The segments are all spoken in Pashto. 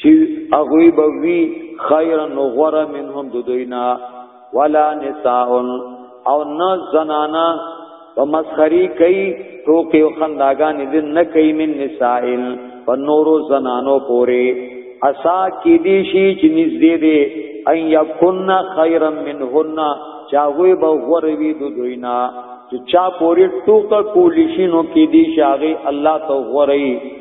چې هغه به وی خیر نو غره منهم د دوینا ولا نساء او نه زنانا په مسخري کوي ټوکې او خنداګانې دې نه کوي من نساء په نورو زنانو پورې اسا کې دي شي چې نږدې دي ان یکن خیرا منهن چاغوی به غروی دو دوینا چې چا پوری ټوکا کولی شي نو کې دي شاغي الله تو غوري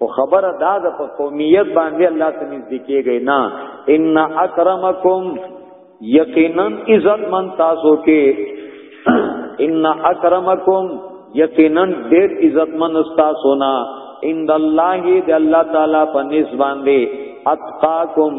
او خبره دا ده په قومیت باندې الله ته نږدې کېږي نه ان اکرمکم یقینا عزت من تاسو کې ان اکرمکم یقینا ډېر عزت من تاسو نه ان الله دې الله تعالی په نس باندې اتقاکم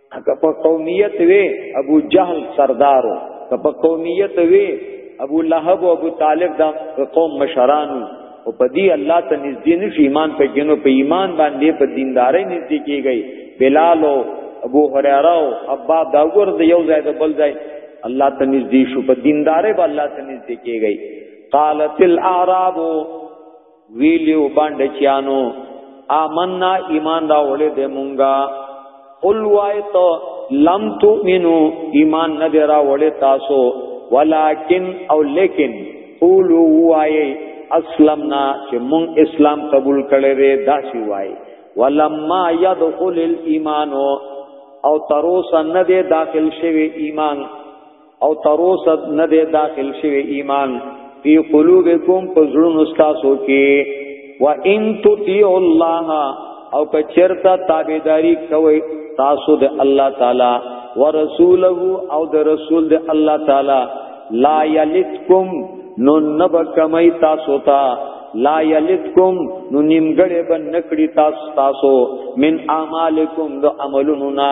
که په قومیت وی ابو جهل سردارو که په قومیت وی ابو لهب او ابو طالب دا قوم مشرانو او په دې الله ته نږدې نشي ایمان په جنو په ایمان باندې په دیندارۍ نږدې کیږي بلال او ابو هريره او ابا داور د یو ځای د بل ځای الله ته نږدې شو په دیندارۍ به الله ته نږدې کیږي قالت الاعراب ویلیو باندې چانو آمنا ایمان دا وړې دې مونږه قل وای تو لم تؤمنو ایمان نه دی را وړې تاسو ولکن او لیکن قولو وای اسلمنا چې مونږ اسلام قبول کړی دی دا شی وای ولما يدخل الايمان او تروس نه دی داخل شوی ایمان او تروسد نه دی داخل شوی ایمان فی قلوبکم پزړون استاسو کې و ان تطیع الله او کچرتا تابعداری کوي تاسو د الله تعالی ورسوله او د رسول د الله تعالی لا یلتکم نو نب کمی تاسو تا لا یلتکم نو نیمګړې بن نکړی تاسو تاسو من اعمالکم د عملونو نا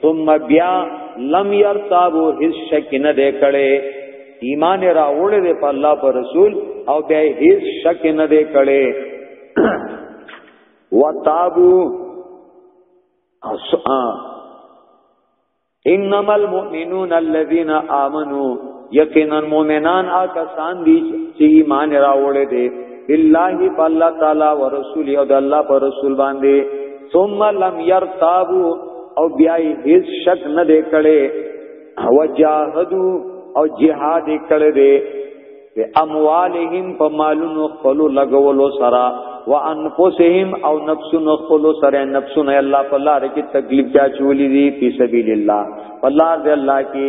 ثم بیا لم يرتابو هیڅ شک نه دی کړي ایمان راوړل دی په الله پر رسول او بیا هیڅ شک نه دی کړي وتابو انما المؤمنون الذين امنوا یقینا مؤمنان آکا سان دی چی ایمان راوڑے دے بالله بالله تعالی ورسول او د الله پر رسول باندې ثم لم يرتابو او بیا هیڅ شک نه دی کړي او جاهدو او جهاد کړي دي په اموالهم په مالونو خپل لګولو سره وانفسهم او نفسونو خپل سره نفسونه الله په لار کې تکلیف چا چولې دي په سبیل الله الله دې الله کې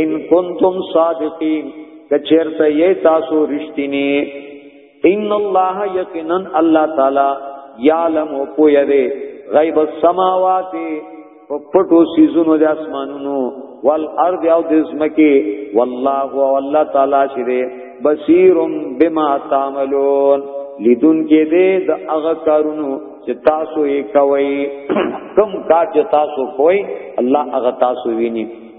ان کنتم صادقین کچرته یې تاسو رښتینی ان الله یقینا الله تعالی یعلم او پوی دی غیب السماوات په پټو سيزونو د اسمانونو والارض او د زمکه والله او الله تعالی چې دی بصیر بما تعملون لیدون کې دی د هغه کارونو چې تاسو یې کوي کم کار چې تاسو کوي الله هغه تاسو ویني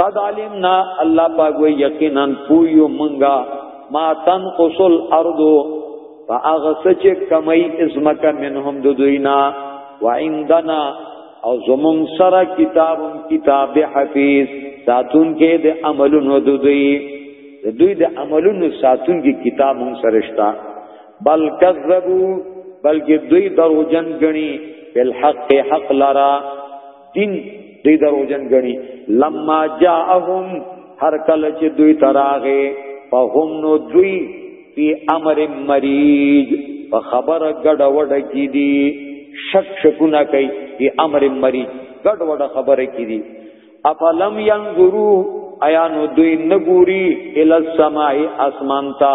قد علمنا الله پاک وی یقینا پویو منګه ما تنقص الارض فاغس چې کمی ازمک منهم د دوینا وعندنا او زمون سره کتاب کتاب حفیظ ساتون کې د عملونو د دوی د دوی د عملونو ساتون کې کتاب هم سره شتا بل کذبوا بلکې دوی دروجن غني بل حق حق لرا دین دی دروجن غنی لما جاءهم هر کله چې دوی تراغه فهم نو دوی فی امر مریج په خبره ګډ وډ کی دي شک شکونه کوي فی امر مریج ګډ وډ خبره کی دي افلم ينظرو ایا نو دوی نګوري ال السماء اسمان تا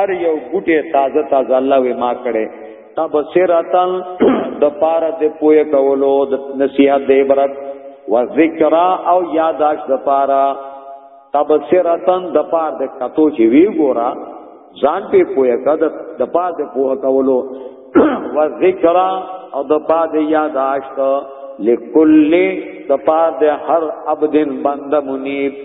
ار یو بوټي تازه تازه الله وې ما کړې تبصرتن د پاره د پوی کولو د نصیحت د عبرت و ذکر او یاداش د پاره تبصرتن د پاره د کتو چې وی ګورا ځان په پوی کد د پاره د پوه کولو و ذکر او د پاره د یاداش لکل د پاره د هر عبدن بنده منیب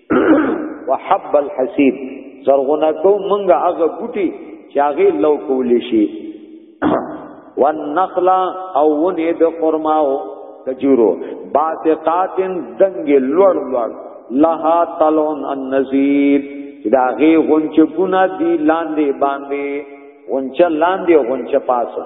وحب الحسيب زرغونه کو منګه هغه بوټي چې هغه لو کول شي والنخل او ونه د خرماو کجورو باسقاتن دنګ لوړ لوړ لها تلون النزيد دا غي غونچ ګنا دی لاندې باندې غونچ لاندې غونچ پاسه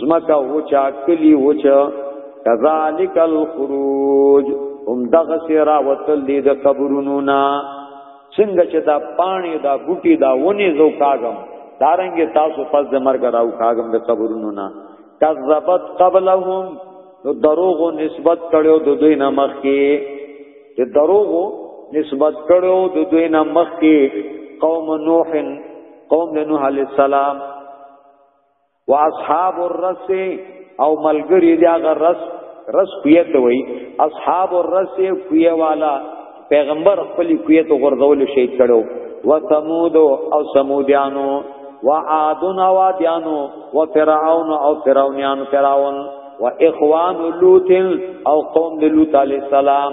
زمکا وچا کلی وچا کذالک الخروج هم دغه سیرا وتل دي د قبرونو نا څنګه چې دا پانی دا بوټي دا ونی زو کاغم دارنګ تاسو پس د مرګ راو کاغم د قبرونو نا کذبت قبلهم نو دروغ نسبت کړو د دوی نه مخ کې چې دروغ نسبت کړو د دوی نه مخ کې قوم نوح قوم نوح علی السلام واصحاب الرس او ملګری دی هغه رس رس کویه ته وای اصحاب الرس کویه والا پیغمبر خپل کویه ته غرزول شهید کړو و ثمود او ثمودیانو و عادن او عادیانو و فرعون او فرعونیان فرعون و اخوان لوط او قوم لوط علی السلام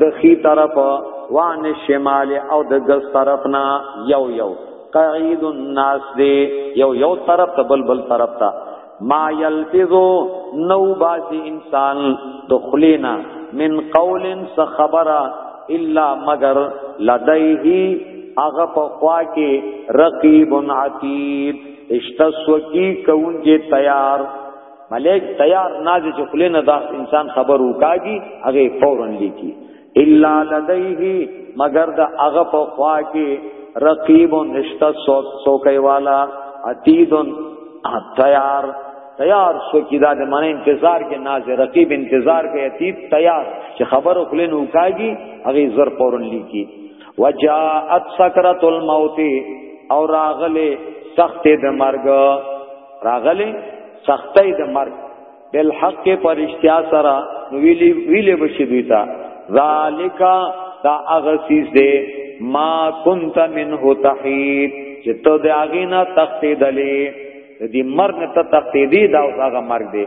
د خي طرف وان شمال او د ګس طرف نه یو یو قعید الناس دی یو یو طرف ته بل بل طرف ته ما یلفظو نو باسی انسان دخلینا من قول سخبرا الا مگر لدیه اغه په خوا کې رقیب عتید اشتسوکی کون کې تیار ملک تیار نازې چې خلې نه دا انسان خبر وکاږي هغه فورا لیکي الا لدیه مگر دا هغه په خوا کې رقیب نشتا سوک سوکې والا عتید تیار تیار شو کی دا د من انتظار کې ناز رقیب انتظار کې عتید تیار چې خبر خلې نه وکاږي هغه زر فورا لیکي وجاءت سکرۃ الموت اور راغله سخت د مرګ راغلی سختۍ د مرګ بل حق کې پرشتیا سره نو ویلی ویلی بشي دوی ته ذالک دا اغسیز دې ما كنت منه تحید چې ته د اغینا تختې دلې دې مرګ ته تختې دې دا هغه مرګ دې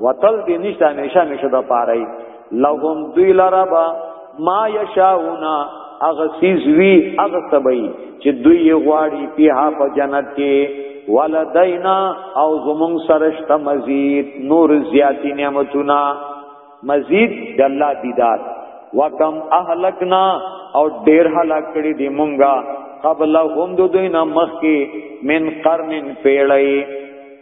وتل دې نشته همیشه همیشه د پاره لهم دوی لربا ما یشاونا اغه سیز وی اغه سبئی چې دوی غواړي په په جنت کې ولدینا او زمون سرشت مزید نور زیاتی نعمتنا مزید د الله دیدار وکم اهلکنا او ډیر هلاک کړي دی مونږه قبل هم دو دوی نه مخ کې من قرن پیړی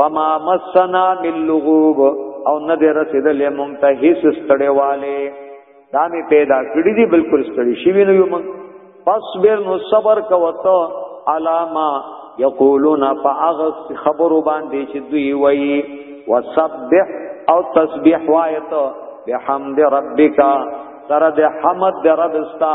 وما مسنا من لغوب او نه دې رسیدلې مونږ ته هیڅ ستړیواله دا می پیدا کړی دی بالکل ستړي شي وینو یو مونږ فصبر نو صبر کوته علاما یقولون فاغ خبر باندې چې دوی وایي وسبح او تسبیح وایته بحمد ربک سره د حمد رب استا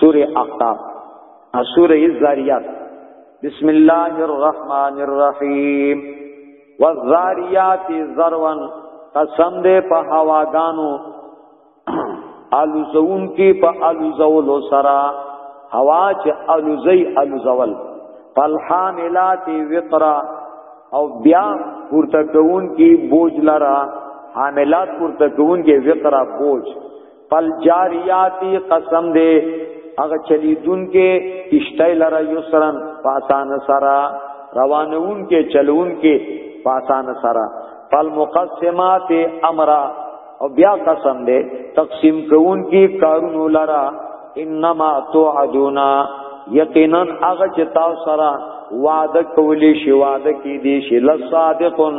سوره احقاف سوره الزاریات بسم الله الرحمن الرحیم والزاریات ذروا قسم دې په هواګانو الوزون کې په الوزول سرا هوا چې الوزي الوزول فالحاملات وقرا او بیا پورته کوون کې بوج لرا حاملات پورته کوون کې وقرا بوج پل جاریاتی قسم دے هغه چلیدون کې کشته لره یسرن پاسان سرا روانون کې چلون کې پاسان سرا پل مقسمات امر او بیا قسم دے تقسیم کوون کې کارونو لرا انما توعدونا یقینا هغه چې تاسو سره وعده کولی شي وعده کې دي شي لصادقون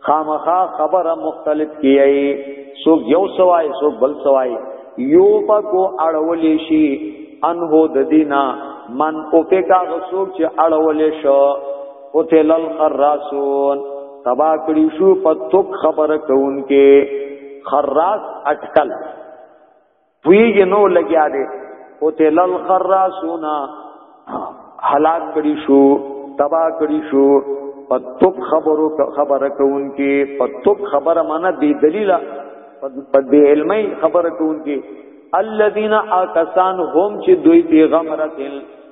خامخا خبره مختلف کیای سو یو سوای سو بل سوای یو پکو اړولې شي انه د دینا من او پکا غسوک چې اړولې شو او تل الخراسون تبا کړی شو په توک خبره کوونکې خراس اٹکل پویږي نو لګیا دی او تل الخراسونا هلاک کړي شو تبا کړي شو پتوب خبرو خبره کوونکی پتوب خبره معنی بی دلیلا په بی علمي خبره کوونکی الذين اکسان هم چې دوی پیغمبرتل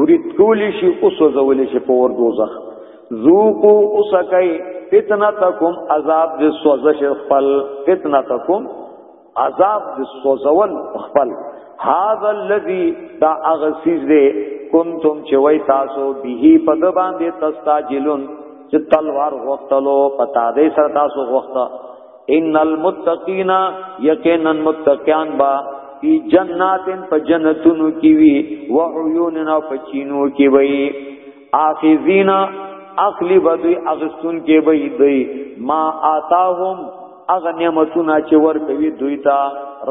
ورید کولی شي او سوځول شي په ور دوزخ ذوقو اسکای فتنتکم عذاب د سوزش خپل فتنتکم عذاب د سوزول خپل هاذا الذی دا اغسیز دی کنتم چې وای تاسو به په د باندې تستاجلون چې تلوار غوښتلو پتا دې سره تاسو غوښته ان المتقین یقینا متقیان با فی جناتن په جنتونو کې وی و عیوننا په چینو کې وی اخذینا اخلی بدوی اغستون کې وی دی ما آتاهم اغه نعمتونه چې ورکوي دوی ته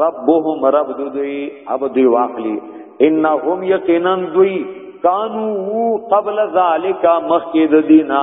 ربهم رب دوی اب دوی واخلی انهم یقینا دوی کانو قبل ذالک مخکې د دینه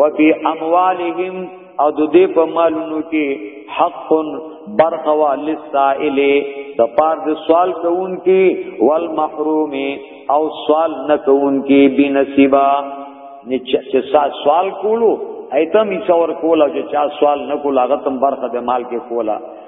وفي اموالهم او د دې په مالونو کې حق برخوا للسائل د پار د سوال کوونکی والمحروم او سوال نه کوونکی بنصیبا چې سا سوال کولو ایتم یې څور کولا چې چا سوال نه کولا غتم برخه د مال کې کولا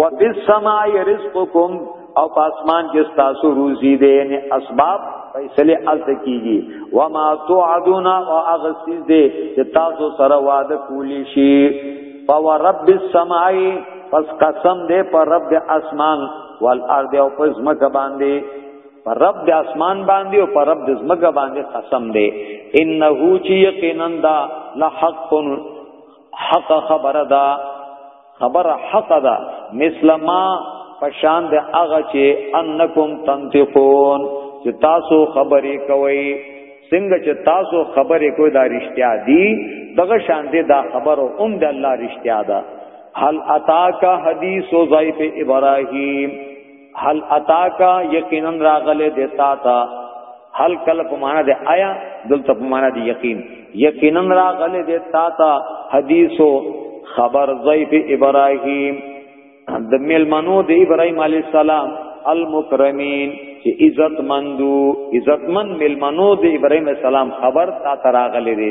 وفي السماء رزقكم او په اسمان کې تاسو روزي دي یعنی اسباب فیصله از کیږي و ما توعدون او اغسیز دي چې تاسو سره وعده کولی شي فو رب السماء پس قسم دې پر رب د اسمان والارض او پس مکه باندې پر رب د اسمان باندې او پر رب د زمکه باندې قسم دې انه چې یقینا دا لحق حق خبر دا خبر حق دا مثل ما پشان د هغه چې انکم تنتقون چې تاسو خبرې کوئ څنګه چې تاسو خبرې کوئ دا رښتیا دي دغه شان دي دا خبرو هم د الله رښتیا ده هل اتاکا حدیث ضعیف ابراهیم هل اتاکا یقینا راغله دیتا تا هل کله په معنا د آیا دلته په معنا د یقین یقینا راغله دیتا تا حدیثو خبر ضیف ابراهیم د ملمنو د ابراهیم علی السلام المکرمین چې عزت مندو عزت مند ملمنو د ابراهیم السلام خبر تا تراغله دي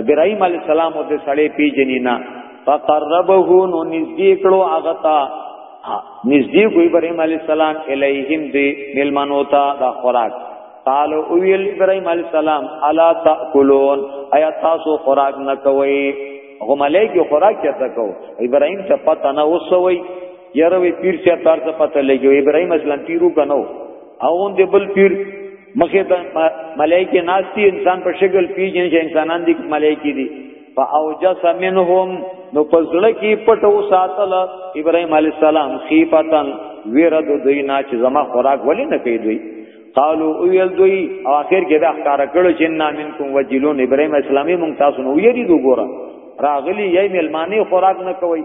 ابراهيم عليه السلام او د سړې پیجنې نه فقربه نو نږدې کړو هغه ته نږدې کو ابراهيم عليه السلام الیهم دی ملمنو ته دا خوراک قال او ویل ابراهيم عليه السلام الا تاكلون ایا تاسو خوراک نه کوي غملې کې خوراک چاته کو ابراهيم ته پته نه وسوي یاره وی پیر څه تر څه پته لګي ابراهيم اسلام پیرو کنو او دې بل پیر مخه ته ملائکه ناشتي انسان په شکل پیژنې چې انسانان دي ملائکه دي فاوجس منهم نو پزړه کې پټو ساتل ابراهيم عليه السلام خيفتن ويرد دوی نه چې زما خوراک ولې نه کوي دوی قالو اویل دوی او اخر کې دا ښکار کړو چې نا منکم وجلون ابراهيم اسلامي مونږ تاسو نو یری دوه ګوره راغلی یې ملمانی خوراک نه کوي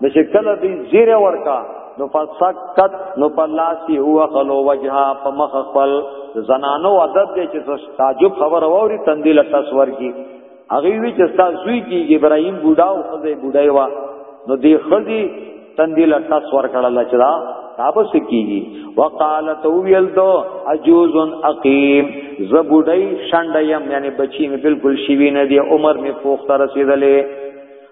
نو چې کله دی زیره ورکا نو فسکت نو پلاسی هو خلو وجها په مخ خپل زنانو عدد دې چې تعجب خبر ووري تندې لټه سور کی هغه وی چې تاسو زوی کی ابراهیم بوډا او خزه بوډای وا نو دی خزی تندې لټه سور کړل چې دا تابس کیږي وقالت ویل دو عجوز اقیم زبډای شنډیم یعنی بچی می بالکل شیوی نه دی عمر می پوخته رسیدلې